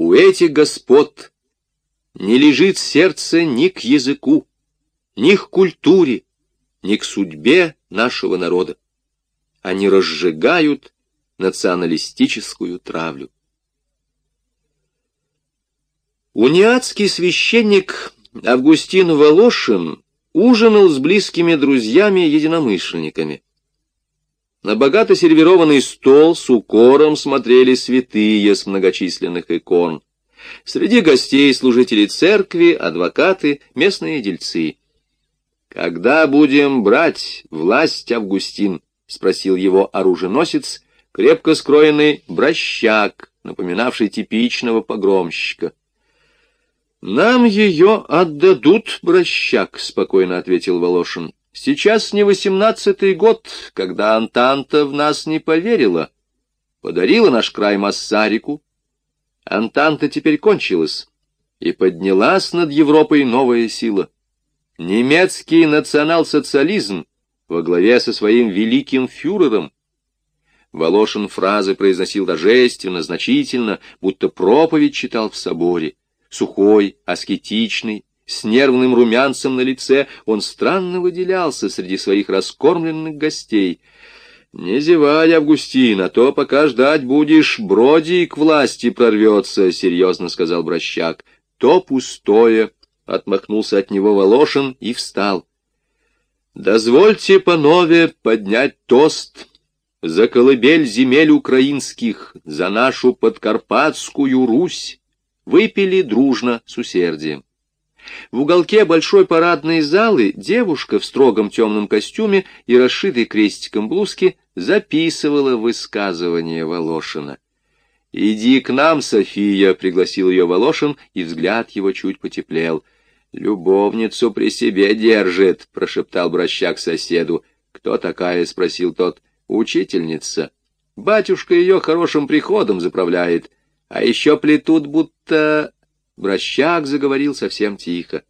У этих господ не лежит сердце ни к языку, ни к культуре, ни к судьбе нашего народа. Они разжигают националистическую травлю. Униатский священник Августин Волошин ужинал с близкими друзьями-единомышленниками. На богато сервированный стол с укором смотрели святые с многочисленных икон. Среди гостей служители церкви, адвокаты, местные дельцы. «Когда будем брать власть, Августин?» — спросил его оруженосец, крепко скроенный бращак, напоминавший типичного погромщика. «Нам ее отдадут, бращак», — спокойно ответил Волошин. «Сейчас не восемнадцатый год, когда Антанта в нас не поверила. Подарила наш край Массарику. Антанта теперь кончилась, и поднялась над Европой новая сила. Немецкий национал-социализм во главе со своим великим фюрером. Волошин фразы произносил торжественно, значительно, будто проповедь читал в соборе сухой, аскетичный, с нервным румянцем на лице, он странно выделялся среди своих раскормленных гостей. «Не зевай, Августин, а то пока ждать будешь, Броди к власти прорвется», — серьезно сказал Брощак. «То пустое», — отмахнулся от него Волошин и встал. «Дозвольте понове поднять тост за колыбель земель украинских, за нашу подкарпатскую Русь» выпили дружно с усердием. В уголке большой парадной залы девушка в строгом темном костюме и расшитой крестиком блузки записывала высказывание Волошина. «Иди к нам, София», — пригласил ее Волошин, и взгляд его чуть потеплел. «Любовницу при себе держит», — прошептал Бращак соседу. «Кто такая?» — спросил тот. «Учительница. Батюшка ее хорошим приходом заправляет». А еще плетут, будто... Бращак заговорил совсем тихо.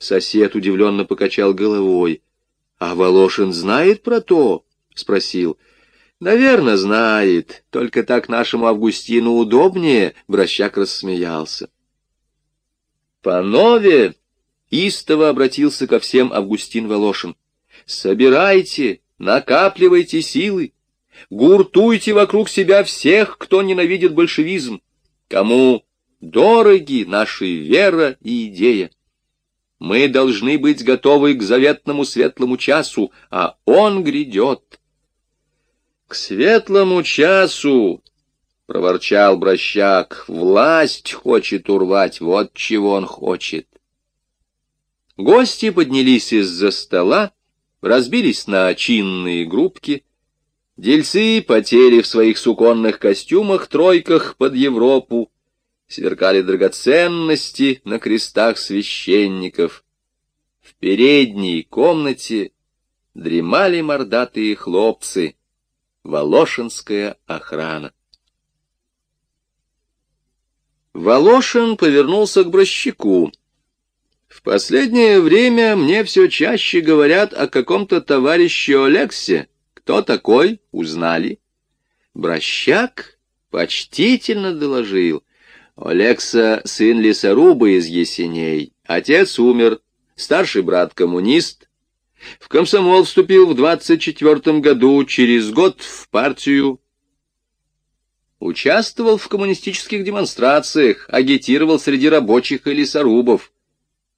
Сосед удивленно покачал головой. — А Волошин знает про то? — спросил. — Наверно, знает. Только так нашему Августину удобнее. Бращак рассмеялся. — Панове! — истово обратился ко всем Августин Волошин. — Собирайте, накапливайте силы. Гуртуйте вокруг себя всех, кто ненавидит большевизм кому дороги наши вера и идея. Мы должны быть готовы к заветному светлому часу, а он грядет. — К светлому часу, — проворчал Брощак, — власть хочет урвать, вот чего он хочет. Гости поднялись из-за стола, разбились на чинные группки, Дельцы потели в своих суконных костюмах-тройках под Европу, сверкали драгоценности на крестах священников. В передней комнате дремали мордатые хлопцы, Волошинская охрана. Волошин повернулся к Брощаку. В последнее время мне все чаще говорят о каком-то товарище Олексе, кто такой? Узнали. Бращак почтительно доложил. Олекса — сын лесоруба из Есеней. Отец умер, старший брат коммунист. В комсомол вступил в двадцать четвертом году, через год в партию. Участвовал в коммунистических демонстрациях, агитировал среди рабочих и лесорубов.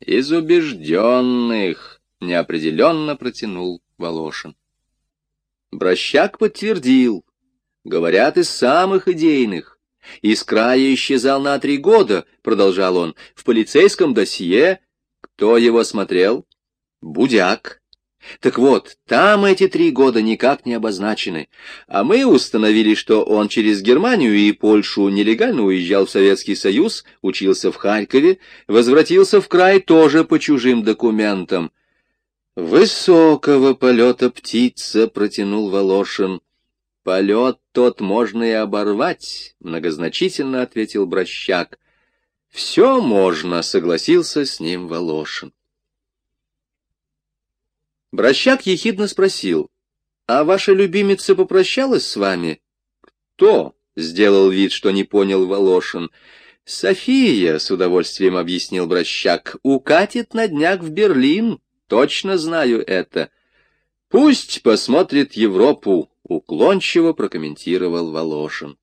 Из убежденных неопределенно протянул Волошин. Брощак подтвердил. Говорят, из самых идейных. Из края исчезал на три года, продолжал он, в полицейском досье. Кто его смотрел? Будяк. Так вот, там эти три года никак не обозначены, а мы установили, что он через Германию и Польшу нелегально уезжал в Советский Союз, учился в Харькове, возвратился в край тоже по чужим документам. «Высокого полета птица», — протянул Волошин. «Полет тот можно и оборвать», — многозначительно ответил Брощак. «Все можно», — согласился с ним Волошин. Брощак ехидно спросил, «А ваша любимица попрощалась с вами?» «Кто?» — сделал вид, что не понял Волошин. София, — с удовольствием объяснил Брощак, — укатит на днях в Берлин. Точно знаю это. Пусть посмотрит Европу, — уклончиво прокомментировал Волошин.